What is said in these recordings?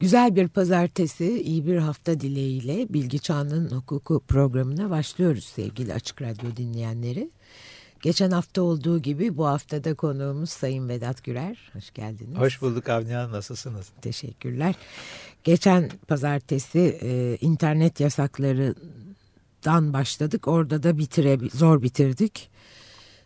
Güzel bir pazartesi, iyi bir hafta dileğiyle Bilgi Çağının Hukuku programına başlıyoruz sevgili Açık Radyo dinleyenleri. Geçen hafta olduğu gibi bu haftada konuğumuz Sayın Vedat Gürer. Hoş geldiniz. Hoş bulduk Avni Hanım. Nasılsınız? Teşekkürler. Geçen pazartesi e, internet yasaklarından başladık. Orada da bitire, zor bitirdik.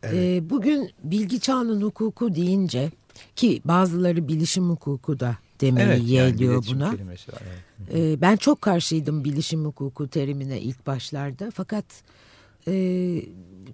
Evet. E, bugün bilgi çağının hukuku deyince ki bazıları bilişim hukuku da demeyi evet, yeğliyor yani buna. Var, evet. E, ben çok karşıydım bilişim hukuku terimine ilk başlarda. Fakat e,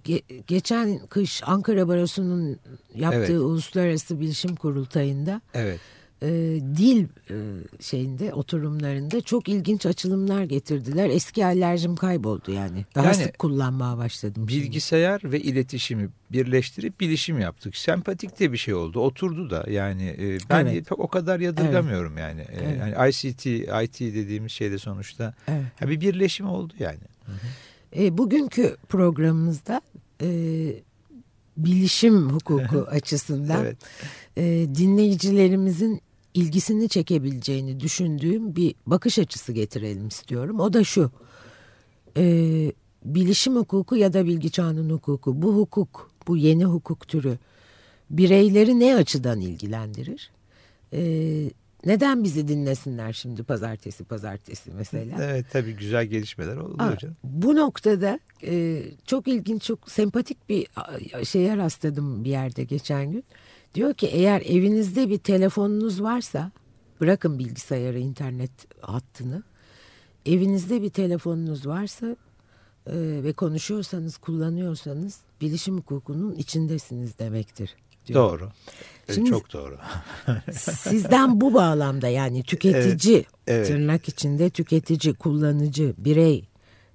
ge, geçen kış Ankara Barosu'nun yaptığı evet. uluslararası bilişim kurultayında evet. E, dil e, şeyinde oturumlarında çok ilginç açılımlar getirdiler. Eski alerjim kayboldu yani. Daha yani, sık kullanmaya başladım. Bilgisayar şimdi. ve iletişimi birleştirip bilişim yaptık. Sempatik de bir şey oldu. Oturdu da yani e, ben evet. o kadar yadırgamıyorum evet. yani. E, evet. Yani ICT, IT dediğimiz şeyde sonuçta evet. yani bir birleşim oldu yani. Hı hı. E, bugünkü programımızda e, bilişim hukuku açısından evet. e, dinleyicilerimizin ilgisini çekebileceğini düşündüğüm bir bakış açısı getirelim istiyorum. O da şu, e, bilişim hukuku ya da bilgi çağının hukuku, bu hukuk, bu yeni hukuk türü bireyleri ne açıdan ilgilendirir? E, neden bizi dinlesinler şimdi pazartesi pazartesi mesela? Evet tabii güzel gelişmeler oldu Aa, hocam. Bu noktada e, çok ilginç çok sempatik bir şeye rastladım bir yerde geçen gün. Diyor ki eğer evinizde bir telefonunuz varsa bırakın bilgisayarı internet hattını. Evinizde bir telefonunuz varsa e, ve konuşuyorsanız kullanıyorsanız bilişim hukukunun içindesiniz demektir diyor. Doğru. E, Şimdi, Çok doğru. sizden bu bağlamda yani tüketici evet, evet. tırnak içinde tüketici, kullanıcı, birey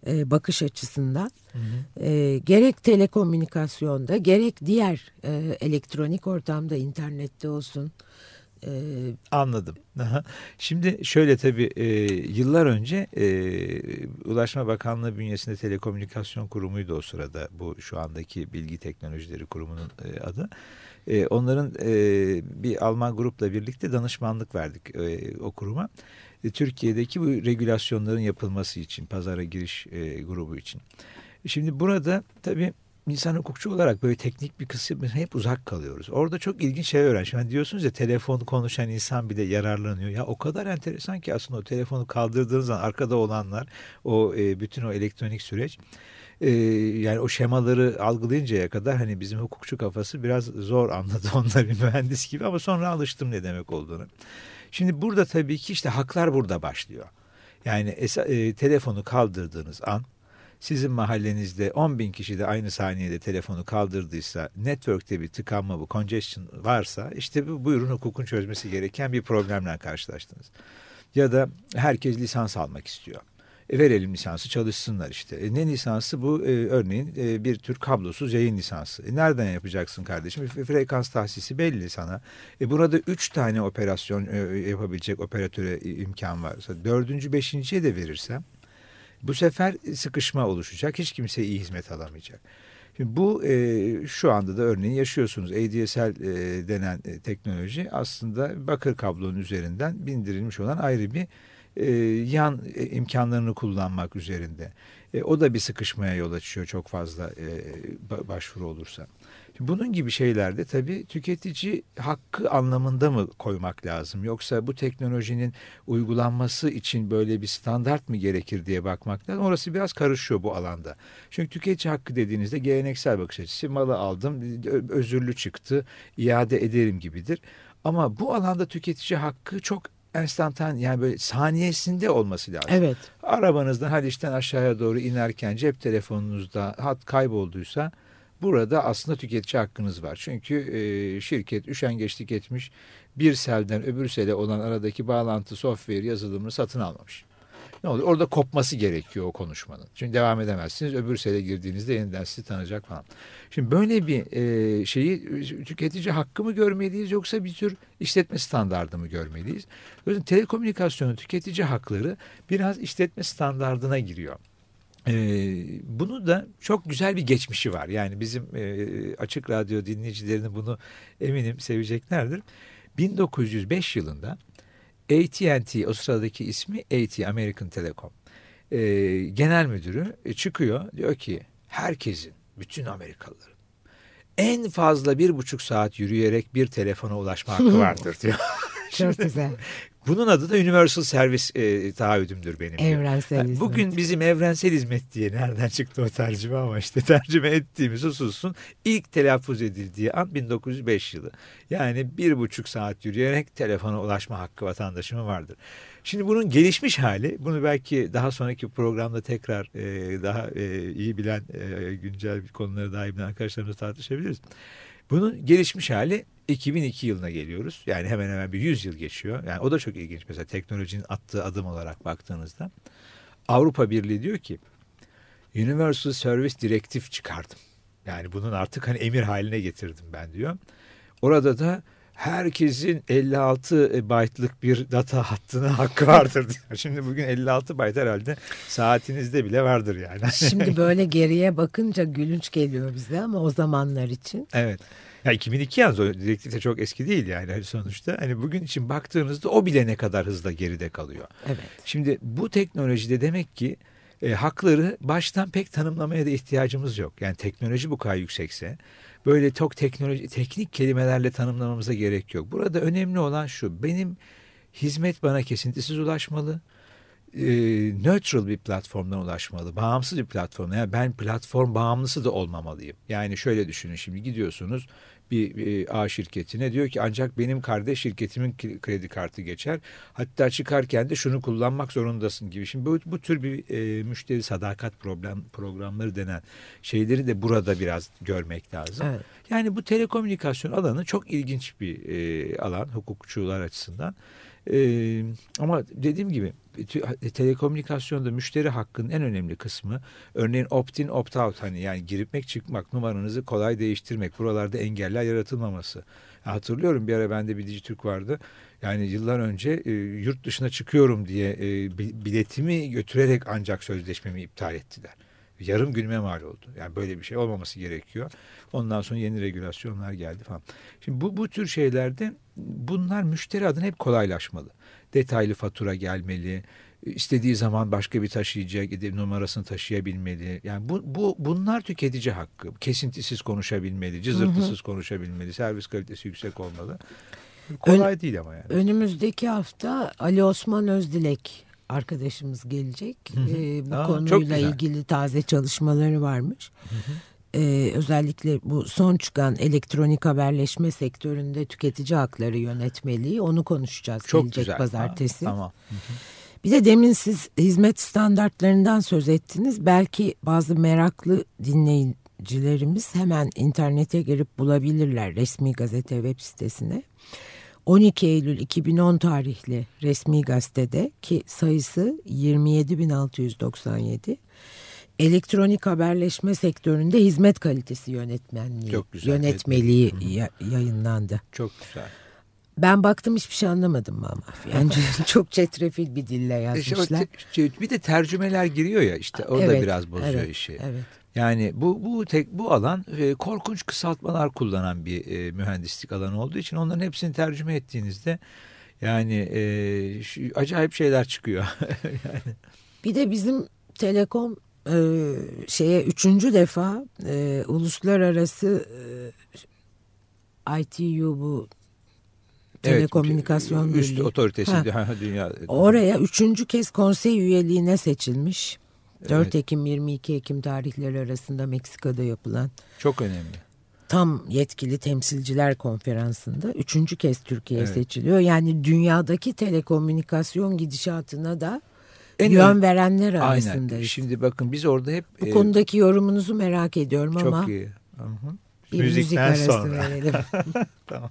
e, bakış açısından hı hı. E, gerek telekomünikasyonda gerek diğer e, elektronik ortamda internette olsun e, Anladım. Şimdi şöyle tabii e, yıllar önce e, Ulaşma Bakanlığı bünyesinde Telekomünikasyon Kurumu'ydu o sırada bu şu andaki Bilgi Teknolojileri Kurumu'nun e, adı. E, onların e, bir Alman grupla birlikte danışmanlık verdik e, o kuruma. E, Türkiye'deki bu regülasyonların yapılması için, pazara giriş e, grubu için. Şimdi burada tabii insan hukukçu olarak böyle teknik bir kısım hep uzak kalıyoruz. Orada çok ilginç şey öğren. Şimdi diyorsunuz ya telefon konuşan insan bile yararlanıyor. Ya o kadar enteresan ki aslında o telefonu kaldırdığınız zaman arkada olanlar o e, bütün o elektronik süreç e, yani o şemaları algılayıncaya kadar hani bizim hukukçu kafası biraz zor anladı onlar bir mühendis gibi ama sonra alıştım ne demek olduğunu. Şimdi burada tabii ki işte haklar burada başlıyor. Yani e, telefonu kaldırdığınız an sizin mahallenizde 10 bin kişi de aynı saniyede telefonu kaldırdıysa, network'te bir tıkanma bu, congestion varsa işte bu buyurun hukukun çözmesi gereken bir problemle karşılaştınız. Ya da herkes lisans almak istiyor. E, verelim lisansı çalışsınlar işte. E, ne lisansı bu? E, örneğin e, bir tür kablosuz yayın lisansı. E, nereden yapacaksın kardeşim? E, frekans tahsisi belli sana. E, burada üç tane operasyon e, yapabilecek operatöre imkan varsa dördüncü, beşinciye de verirsem bu sefer sıkışma oluşacak. Hiç kimse iyi hizmet alamayacak. Şimdi bu e, şu anda da örneğin yaşıyorsunuz. ADSL e, denen e, teknoloji aslında bakır kablonun üzerinden bindirilmiş olan ayrı bir e, yan e, imkanlarını kullanmak üzerinde. E, o da bir sıkışmaya yol açıyor çok fazla e, başvuru olursa. Bunun gibi şeylerde tabii tüketici hakkı anlamında mı koymak lazım? Yoksa bu teknolojinin uygulanması için böyle bir standart mı gerekir diye bakmak lazım. Orası biraz karışıyor bu alanda. Çünkü tüketici hakkı dediğinizde geleneksel bakış açısı malı aldım özürlü çıktı iade ederim gibidir. Ama bu alanda tüketici hakkı çok enstantan yani böyle saniyesinde olması lazım. Evet. Arabanızdan Haliç'ten aşağıya doğru inerken cep telefonunuzda hat kaybolduysa Burada aslında tüketici hakkınız var. Çünkü e, şirket üşengeçlik etmiş bir selden öbür sele olan aradaki bağlantı software yazılımını satın almamış. Ne olur? Orada kopması gerekiyor o konuşmanın. Çünkü devam edemezsiniz. Öbür sele girdiğinizde yeniden sizi tanıyacak falan. Şimdi böyle bir e, şeyi tüketici hakkı mı görmeliyiz yoksa bir tür işletme standardı mı görmeliyiz? Yüzden telekomünikasyonun tüketici hakları biraz işletme standardına giriyor. Ee, bunu da çok güzel bir geçmişi var. Yani bizim e, açık radyo dinleyicilerinin bunu eminim seveceklerdir. 1905 yılında AT&T o sıradaki ismi AT American Telecom. E, genel müdürü e, çıkıyor diyor ki herkesin bütün Amerikalıların en fazla bir buçuk saat yürüyerek bir telefona ulaşma hakkı vardır diyor. Çok güzel. Bunun adı da Universal Service e, taahhüdümdür benim. Evrensel hizmet. Bugün bizim evrensel hizmet diye nereden çıktı o tercüme ama işte tercüme ettiğimiz hususun ilk telaffuz edildiği an 1905 yılı. Yani bir buçuk saat yürüyerek telefona ulaşma hakkı vatandaşımın vardır. Şimdi bunun gelişmiş hali, bunu belki daha sonraki programda tekrar e, daha e, iyi bilen, e, güncel konuları daha iyi bilen arkadaşlarımızla tartışabiliriz. Bunun gelişmiş hali 2002 yılına geliyoruz. Yani hemen hemen bir 100 yıl geçiyor. Yani o da çok ilginç mesela teknolojinin attığı adım olarak baktığınızda. Avrupa Birliği diyor ki Universal Service Directive çıkardım. Yani bunun artık hani emir haline getirdim ben diyor. Orada da herkesin 56 byte'lık bir data hattına hakkı vardır diyor. Şimdi bugün 56 byte herhalde saatinizde bile vardır yani. Şimdi böyle geriye bakınca gülünç geliyor bize ama o zamanlar için. Evet. Ya 2002 yalnız o direktif de çok eski değil yani sonuçta. Hani bugün için baktığınızda o bile ne kadar hızla geride kalıyor. Evet. Şimdi bu teknolojide demek ki e, hakları baştan pek tanımlamaya da ihtiyacımız yok. Yani teknoloji bu kadar yüksekse böyle çok teknoloji teknik kelimelerle tanımlamamıza gerek yok. Burada önemli olan şu. Benim hizmet bana kesintisiz ulaşmalı. E, neutral bir platformdan ulaşmalı. Bağımsız bir platform. Yani ben platform bağımlısı da olmamalıyım. Yani şöyle düşünün şimdi gidiyorsunuz bir, bir A şirketine diyor ki ancak benim kardeş şirketimin kredi kartı geçer. Hatta çıkarken de şunu kullanmak zorundasın gibi. Şimdi bu, bu tür bir e, müşteri sadakat problem programları denen şeyleri de burada biraz görmek lazım. Evet. Yani bu telekomünikasyon alanı çok ilginç bir e, alan hukukçular açısından. E, ama dediğim gibi telekomünikasyonda müşteri hakkının en önemli kısmı örneğin opt-in opt-out hani yani girmek çıkmak numaranızı kolay değiştirmek buralarda engeller yaratılmaması. Hatırlıyorum bir ara bende bir Dijitürk vardı. Yani yıllar önce e, yurt dışına çıkıyorum diye e, biletimi götürerek ancak sözleşmemi iptal ettiler. Yarım günüme mal oldu. Yani böyle bir şey olmaması gerekiyor. Ondan sonra yeni regülasyonlar geldi falan. Şimdi bu, bu tür şeylerde bunlar müşteri adına hep kolaylaşmalı detaylı fatura gelmeli. istediği zaman başka bir taşıyıcı numarasını taşıyabilmeli. Yani bu, bu bunlar tüketici hakkı. Kesintisiz konuşabilmeli, cızırtısız hı hı. konuşabilmeli, servis kalitesi yüksek olmalı. Kolay Ön, değil ama yani. Önümüzdeki hafta Ali Osman Özdilek arkadaşımız gelecek. Hı hı. Ee, bu Aa, konuyla ilgili taze çalışmaları varmış. Hı hı e, özellikle bu son çıkan elektronik haberleşme sektöründe tüketici hakları yönetmeliği onu konuşacağız Çok gelecek güzel. pazartesi. Ha, tamam. Bir de demin siz hizmet standartlarından söz ettiniz. Belki bazı meraklı dinleyicilerimiz hemen internete girip bulabilirler resmi gazete web sitesine. 12 Eylül 2010 tarihli resmi gazetede ki sayısı 27697 elektronik haberleşme sektöründe hizmet kalitesi yönetmenliği Çok güzel, yönetmeliği ya, yayınlandı. Çok güzel. Ben baktım hiçbir şey anlamadım ama. Yani çok çetrefil bir dille yazmışlar. İşte, bir de tercümeler giriyor ya işte o evet, da biraz bozuyor evet, işi. Evet. Yani bu bu tek bu alan e, korkunç kısaltmalar kullanan bir e, mühendislik alanı olduğu için onların hepsini tercüme ettiğinizde yani e, şu, acayip şeyler çıkıyor. yani. Bir de bizim telekom e, şeye üçüncü defa e, uluslararası e, ITU bu telekomünikasyon evet, üst otoritesi ha. dünya. Oraya üçüncü kez konsey üyeliğine seçilmiş. 4 evet. Ekim 22 Ekim tarihleri arasında Meksika'da yapılan. Çok önemli. Tam yetkili temsilciler konferansında üçüncü kez Türkiye evet. seçiliyor. Yani dünyadaki telekomünikasyon gidişatına da en yön verenler arasındayız. Aynen. Şimdi bakın biz orada hep... Bu e, konudaki yorumunuzu merak ediyorum çok ama... Çok iyi. Hı -hı. Bir Müzikten müzik arası sonra. verelim. tamam.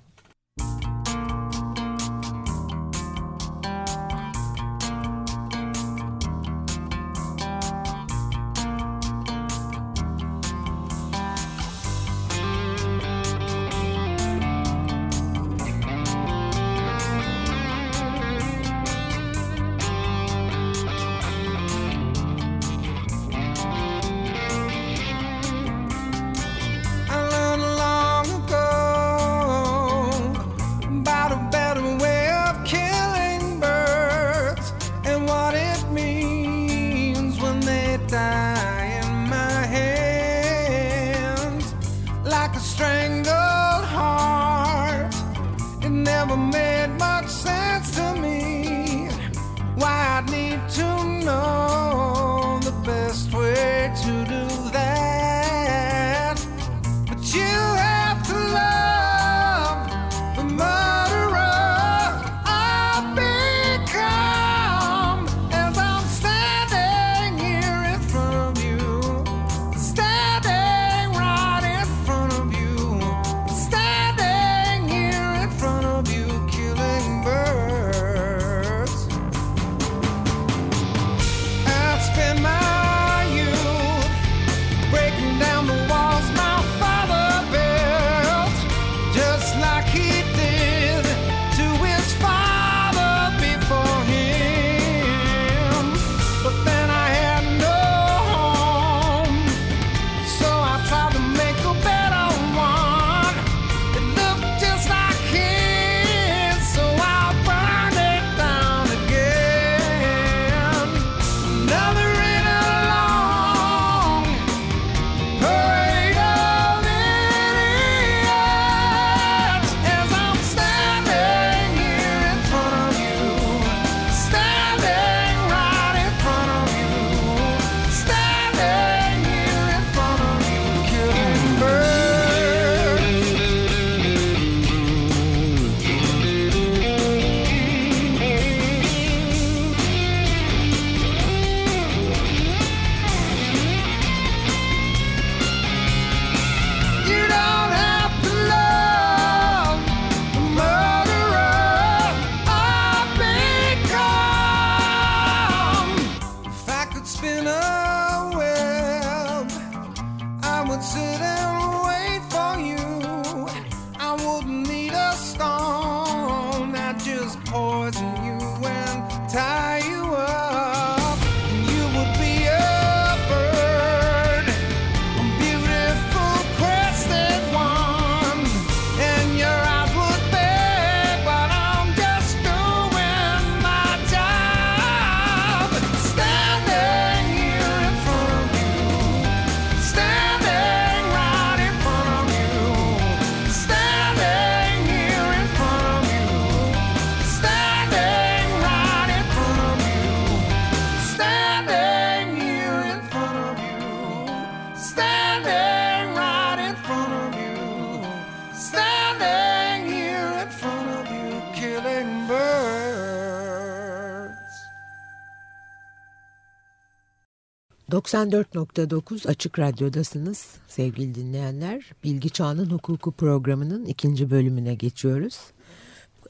94.9 Açık Radyo'dasınız sevgili dinleyenler. Bilgi Çağının Hukuku programının ikinci bölümüne geçiyoruz.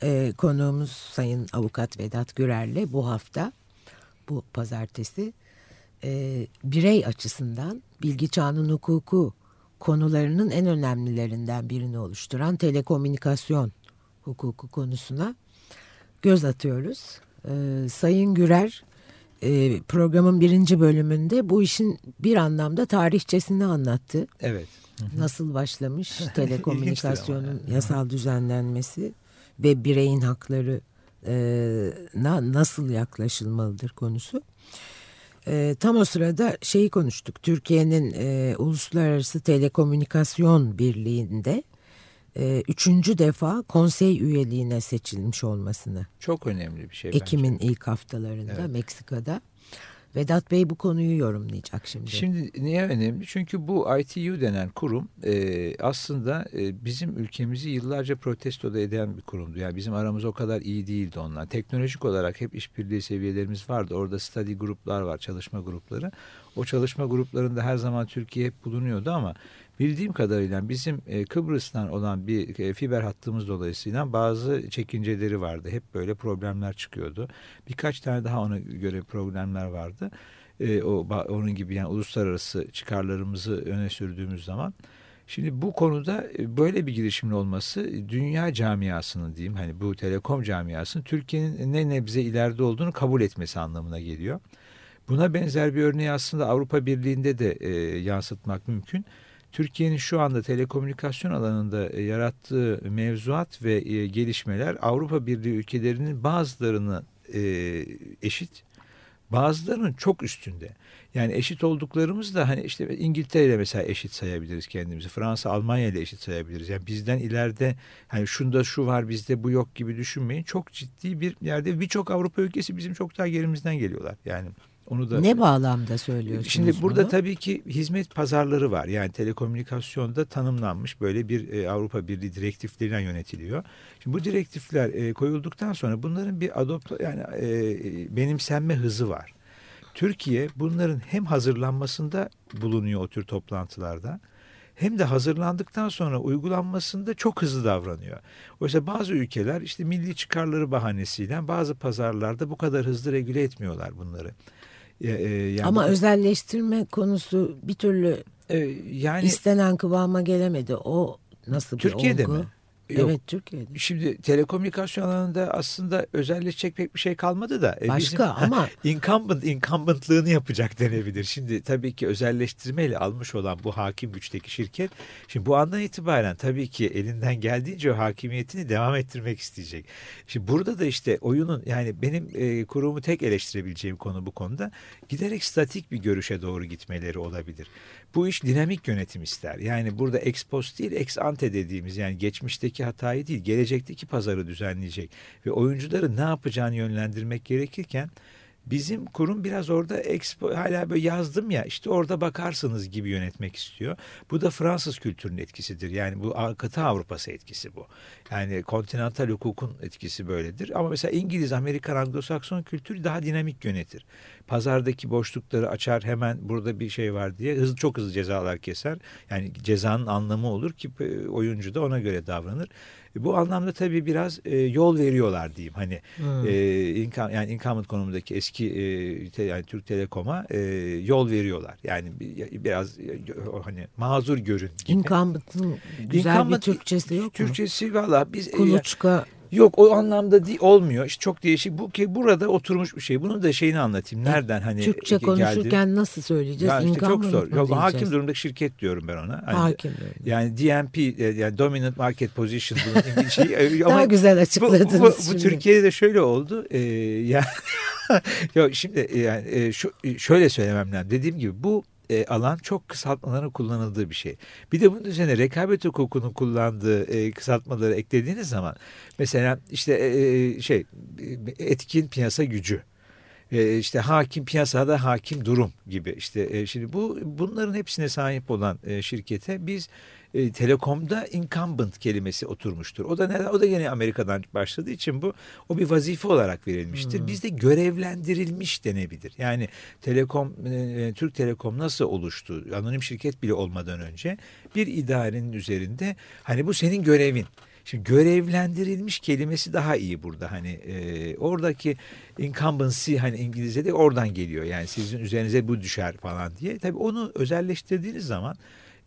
Ee, konuğumuz Sayın Avukat Vedat Gürer'le bu hafta, bu pazartesi e, birey açısından bilgi çağının hukuku konularının en önemlilerinden birini oluşturan telekomünikasyon hukuku konusuna göz atıyoruz. Ee, Sayın Gürer e, programın birinci bölümünde bu işin bir anlamda tarihçesini anlattı. Evet. Nasıl başlamış telekomünikasyonun yasal düzenlenmesi ve bireyin hakları e, na, nasıl yaklaşılmalıdır konusu. E, tam o sırada şeyi konuştuk. Türkiye'nin e, Uluslararası Telekomünikasyon Birliği'nde e, üçüncü defa konsey üyeliğine seçilmiş olmasını. Çok önemli bir şey Ekim'in bence. ilk haftalarında evet. Meksika'da. Vedat Bey bu konuyu yorumlayacak şimdi. Şimdi niye önemli? Çünkü bu ITU denen kurum e, aslında e, bizim ülkemizi yıllarca protesto da eden bir kurumdu. Yani bizim aramız o kadar iyi değildi onlar. Teknolojik olarak hep işbirliği seviyelerimiz vardı. Orada study gruplar var, çalışma grupları. O çalışma gruplarında her zaman Türkiye hep bulunuyordu ama Bildiğim kadarıyla bizim e, Kıbrıs'tan olan bir e, fiber hattımız dolayısıyla bazı çekinceleri vardı. Hep böyle problemler çıkıyordu. Birkaç tane daha ona göre problemler vardı. E, o onun gibi yani uluslararası çıkarlarımızı öne sürdüğümüz zaman. Şimdi bu konuda böyle bir girişimin olması dünya camiasının diyeyim hani bu telekom camiasının Türkiye'nin ne nebze ileride olduğunu kabul etmesi anlamına geliyor. Buna benzer bir örneği aslında Avrupa Birliği'nde de e, yansıtmak mümkün. Türkiye'nin şu anda telekomünikasyon alanında e, yarattığı mevzuat ve e, gelişmeler Avrupa Birliği ülkelerinin bazılarını e, eşit, bazılarının çok üstünde. Yani eşit olduklarımız da hani işte İngiltere ile mesela eşit sayabiliriz kendimizi. Fransa, Almanya ile eşit sayabiliriz. Yani bizden ileride hani şunda şu var bizde bu yok gibi düşünmeyin. Çok ciddi bir yerde birçok Avrupa ülkesi bizim çok daha gerimizden geliyorlar. Yani onu da Ne bağlamda söylüyorsunuz? Şimdi burada bunu? tabii ki hizmet pazarları var. Yani telekomünikasyonda tanımlanmış böyle bir e, Avrupa Birliği direktifleriyle yönetiliyor. Şimdi bu direktifler e, koyulduktan sonra bunların bir adopt yani e, benimsenme hızı var. Türkiye bunların hem hazırlanmasında bulunuyor o tür toplantılarda hem de hazırlandıktan sonra uygulanmasında çok hızlı davranıyor. Oysa bazı ülkeler işte milli çıkarları bahanesiyle bazı pazarlarda bu kadar hızlı regüle etmiyorlar bunları. E, yani Ama bu, özelleştirme konusu bir türlü e, yani istenen kıvama gelemedi. O nasıl bir Türkiye'de olgu? mi? Yok. Evet Türkiye'de. Şimdi telekomünikasyon alanında aslında özelleşecek pek bir şey kalmadı da. E, Başka bizim, ama. incumbent, incumbent'lığını yapacak denebilir. Şimdi tabii ki özelleştirmeyle almış olan bu hakim güçteki şirket. Şimdi bu andan itibaren tabii ki elinden geldiğince o hakimiyetini devam ettirmek isteyecek. Şimdi burada da işte oyunun yani benim e, kurumu tek eleştirebileceğim konu bu konuda giderek statik bir görüşe doğru gitmeleri olabilir. Bu iş dinamik yönetim ister. Yani burada ex post değil ex ante dediğimiz yani geçmişteki hatayı değil gelecekteki pazarı düzenleyecek ve oyuncuları ne yapacağını yönlendirmek gerekirken Bizim kurum biraz orada expo, hala böyle yazdım ya işte orada bakarsınız gibi yönetmek istiyor. Bu da Fransız kültürünün etkisidir. Yani bu kıta Avrupası etkisi bu. Yani kontinental hukukun etkisi böyledir. Ama mesela İngiliz, Amerikan, Anglo-Sakson kültürü daha dinamik yönetir. Pazardaki boşlukları açar hemen burada bir şey var diye hızlı çok hızlı cezalar keser. Yani cezanın anlamı olur ki oyuncu da ona göre davranır. Bu anlamda tabii biraz e, yol veriyorlar diyeyim. Hani hmm. e, income, yani incumbent konumundaki eski e, te, yani Türk Telekom'a e, yol veriyorlar. Yani biraz e, hani mazur görün gibi. Incumbent'ın güzel Incumbent, bir Türkçesi yok mu? Türkçesi valla biz... Kuluçka... E, Yok o anlamda değil, olmuyor. İşte çok değişik. Bu ki burada oturmuş bir şey. Bunun da şeyini anlatayım. E, Nereden hani Türkçe konuşurken geldi. nasıl söyleyeceğiz? Ya işte çok zor. Yok hakim durumdaki şirket diyorum ben ona. Hani, hakim. Yani DMP e, yani Dominant Market Position bunun şey. Daha ama güzel açıkladınız. Bu, bu, bu Türkiye'de de şöyle oldu. Ee, yani Yok şimdi yani e, şu şöyle söylemem lazım. Dediğim gibi bu e, alan çok kısaltmaların kullanıldığı bir şey. Bir de bunun üzerine rekabet hukukunun kullandığı e, kısaltmaları eklediğiniz zaman mesela işte e, e şey etkin piyasa gücü e, işte hakim piyasada hakim durum gibi işte e, şimdi bu bunların hepsine sahip olan e, şirkete biz e, telekomda incumbent kelimesi oturmuştur. O da neden? O da yine Amerika'dan başladığı için bu o bir vazife olarak verilmiştir. Hmm. Bizde görevlendirilmiş denebilir. Yani Telekom e, Türk Telekom nasıl oluştu? Anonim şirket bile olmadan önce bir idarenin üzerinde hani bu senin görevin. Şimdi görevlendirilmiş kelimesi daha iyi burada hani e, oradaki incumbency hani İngilizce'de oradan geliyor yani sizin üzerinize bu düşer falan diye. Tabii onu özelleştirdiğiniz zaman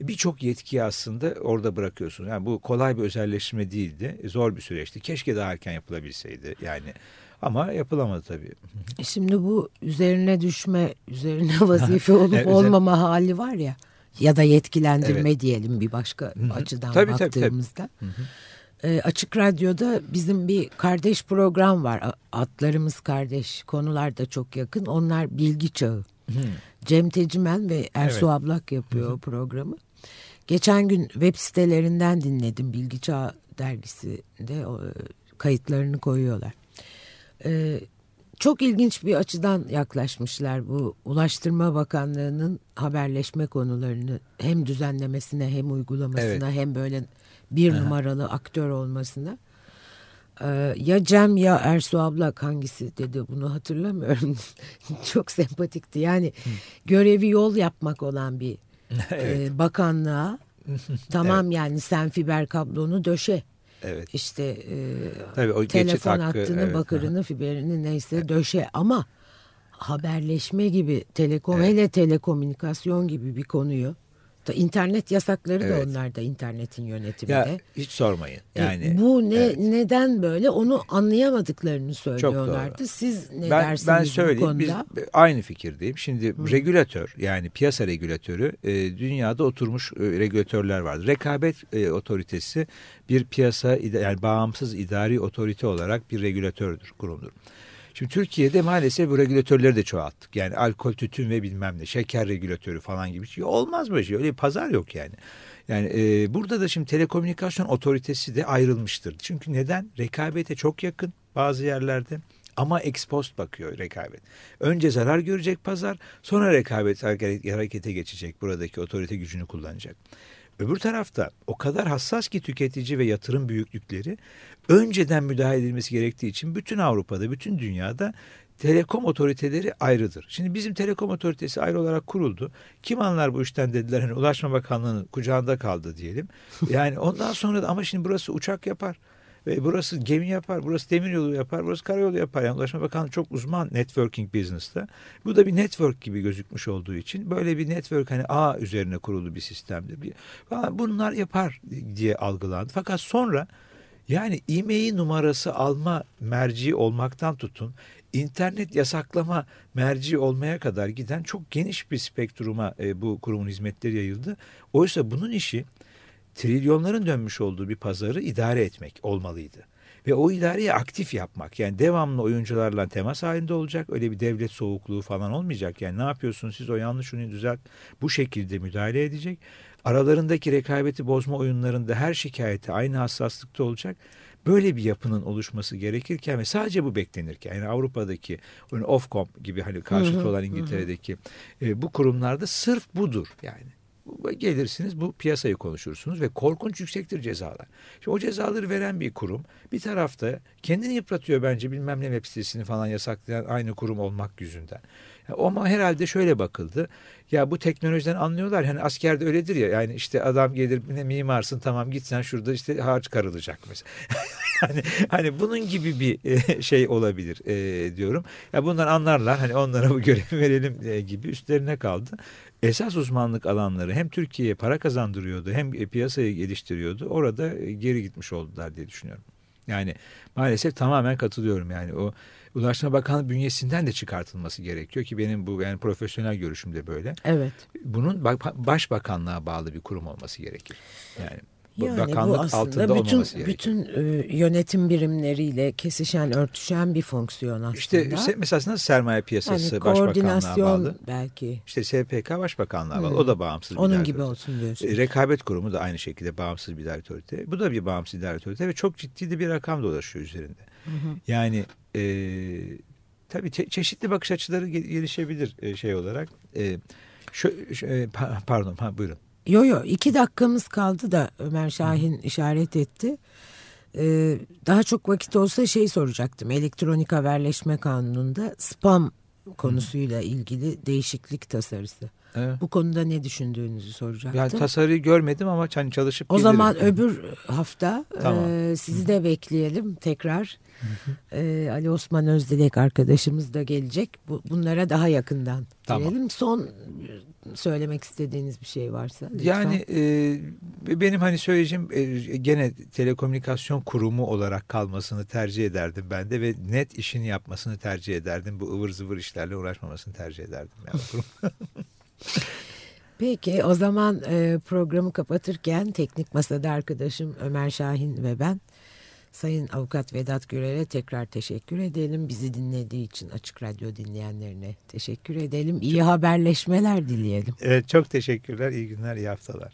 birçok yetkiyi aslında orada bırakıyorsunuz. Yani bu kolay bir özelleştirme değildi. Zor bir süreçti. Keşke daha erken yapılabilseydi yani. Ama yapılamadı tabii. E şimdi bu üzerine düşme, üzerine vazife olup evet, olmama hali var ya ya da yetkilendirme evet. diyelim bir başka açıdan tabii, baktığımızda. Tabii, tabii. E, Açık Radyo'da bizim bir kardeş program var. Atlarımız kardeş. Konular da çok yakın. Onlar bilgi çağı. Hı. Cem Tecimen ve Ersu evet. Ablak yapıyor Hı. programı. Geçen gün web sitelerinden dinledim. Bilgi Çağı dergisinde o, kayıtlarını koyuyorlar. Ee, çok ilginç bir açıdan yaklaşmışlar bu Ulaştırma Bakanlığı'nın haberleşme konularını hem düzenlemesine hem uygulamasına evet. hem böyle bir Aha. numaralı aktör olmasına. Ee, ya Cem ya Ersu Ablak hangisi dedi bunu hatırlamıyorum. Çok sempatikti. Yani Hı. görevi yol yapmak olan bir evet. e, bakanlığa tamam evet. yani sen fiber kablonu döşe. Evet. İşte e, Tabii, o telefon hakkı, hattını, evet. bakırını, fiberini neyse evet. döşe ama haberleşme gibi telekom evet. hele telekomünikasyon gibi bir konuyu İnternet yasakları evet. da onlarda internetin yönetiminde. Ya hiç sormayın. E, yani e, bu ne evet. neden böyle onu anlayamadıklarını söylüyorlardı. Siz ne ben, dersiniz ben söyleyeyim, bu konuda? Biz aynı fikirdeyim. Şimdi Hı. regülatör yani piyasa regülatörü e, dünyada oturmuş e, regülatörler vardır. Rekabet e, otoritesi bir piyasa yani bağımsız idari otorite olarak bir regülatördür, kurumdur. Şimdi Türkiye'de maalesef bu regülatörleri de çoğalttık. Yani alkol, tütün ve bilmem ne, şeker regülatörü falan gibi. Şey. Olmaz böyle şey. Öyle bir pazar yok yani. Yani e, burada da şimdi telekomünikasyon otoritesi de ayrılmıştır. Çünkü neden? Rekabete çok yakın bazı yerlerde. Ama expost bakıyor rekabet. Önce zarar görecek pazar, sonra rekabet harekete geçecek. Buradaki otorite gücünü kullanacak. Öbür tarafta o kadar hassas ki tüketici ve yatırım büyüklükleri önceden müdahale edilmesi gerektiği için bütün Avrupa'da, bütün dünyada telekom otoriteleri ayrıdır. Şimdi bizim telekom otoritesi ayrı olarak kuruldu. Kim anlar bu işten dediler. Hani Ulaşma Bakanlığı'nın kucağında kaldı diyelim. Yani ondan sonra da ama şimdi burası uçak yapar. Ve burası gemi yapar, burası demir yolu yapar, burası karayolu yapar. Yani Ulaşma Bakanlığı çok uzman networking business'ta. Bu da bir network gibi gözükmüş olduğu için böyle bir network hani ağ üzerine kurulu bir sistemdir. Bir, bunlar yapar diye algılandı. Fakat sonra yani e-mail numarası alma merci olmaktan tutun internet yasaklama merci olmaya kadar giden çok geniş bir spektruma e, bu kurumun hizmetleri yayıldı. Oysa bunun işi trilyonların dönmüş olduğu bir pazarı idare etmek olmalıydı. Ve o idareyi aktif yapmak yani devamlı oyuncularla temas halinde olacak. Öyle bir devlet soğukluğu falan olmayacak. Yani ne yapıyorsunuz siz o yanlış onu düzelt bu şekilde müdahale edecek. Aralarındaki rekabeti bozma oyunlarında her şikayeti aynı hassaslıkta olacak. Böyle bir yapının oluşması gerekirken ve sadece bu beklenirken yani Avrupa'daki Ofcom gibi hani karşıtı olan İngiltere'deki e, bu kurumlarda sırf budur yani gelirsiniz bu piyasayı konuşursunuz ve korkunç yüksektir cezalar. Şimdi o cezaları veren bir kurum bir tarafta kendini yıpratıyor bence bilmem ne web sitesini falan yasaklayan aynı kurum olmak yüzünden. Ama herhalde şöyle bakıldı. Ya bu teknolojiden anlıyorlar. Hani askerde öyledir ya. Yani işte adam gelir ne mimarsın tamam git sen şurada işte harç karılacak mesela. hani, hani bunun gibi bir e, şey olabilir e, diyorum. Ya bunlar anlarlar. Hani onlara bu görevi verelim e, gibi üstlerine kaldı. Esas uzmanlık alanları hem Türkiye'ye para kazandırıyordu hem piyasayı geliştiriyordu. Orada geri gitmiş oldular diye düşünüyorum. Yani maalesef tamamen katılıyorum. Yani o Ulaştırma Bakanlığı bünyesinden de çıkartılması gerekiyor ki benim bu yani profesyonel görüşüm de böyle. Evet. Bunun başbakanlığa bağlı bir kurum olması gerekir. Yani yani bakanlık bu aslında bütün, bütün e, yönetim birimleriyle kesişen, örtüşen bir fonksiyon aslında. İşte mesela nasıl sermaye piyasası yani başbakanlığa bağlı? belki. İşte SPK başbakanlığa bağlı. Hmm. O da bağımsız bir Onun gibi olsun diyorsun. E, rekabet kurumu da aynı şekilde bağımsız bir idare otorite. Bu da bir bağımsız idare otorite ve çok ciddi de bir rakam dolaşıyor üzerinde. Hı hı. Yani e, tabii çe çeşitli bakış açıları gelişebilir e, şey olarak. E, şu, şu, e, pardon ha, buyurun. Yo yo iki dakikamız kaldı da Ömer Şahin işaret etti. Ee, daha çok vakit olsa şey soracaktım. Elektronik haberleşme kanununda spam konusuyla ilgili değişiklik tasarısı. Evet. Bu konuda ne düşündüğünüzü soracaktım. Yani tasarıyı görmedim ama hani çalışıp O gelirim. zaman öbür hafta tamam. e, sizi de bekleyelim tekrar. E, Ali Osman Özdilek arkadaşımız da gelecek. Bu, bunlara daha yakından tamam. gelelim. Son söylemek istediğiniz bir şey varsa. Lütfen. Yani e, benim hani söyleyeceğim e, gene telekomünikasyon kurumu olarak kalmasını tercih ederdim ben de ve net işini yapmasını tercih ederdim. Bu ıvır zıvır işlerle uğraşmamasını tercih ederdim. Yani. Peki o zaman e, programı kapatırken teknik masada arkadaşım Ömer Şahin ve ben Sayın Avukat Vedat Gürel'e tekrar teşekkür edelim. Bizi dinlediği için Açık Radyo dinleyenlerine teşekkür edelim. İyi çok, haberleşmeler dileyelim. Evet çok teşekkürler. İyi günler, iyi haftalar.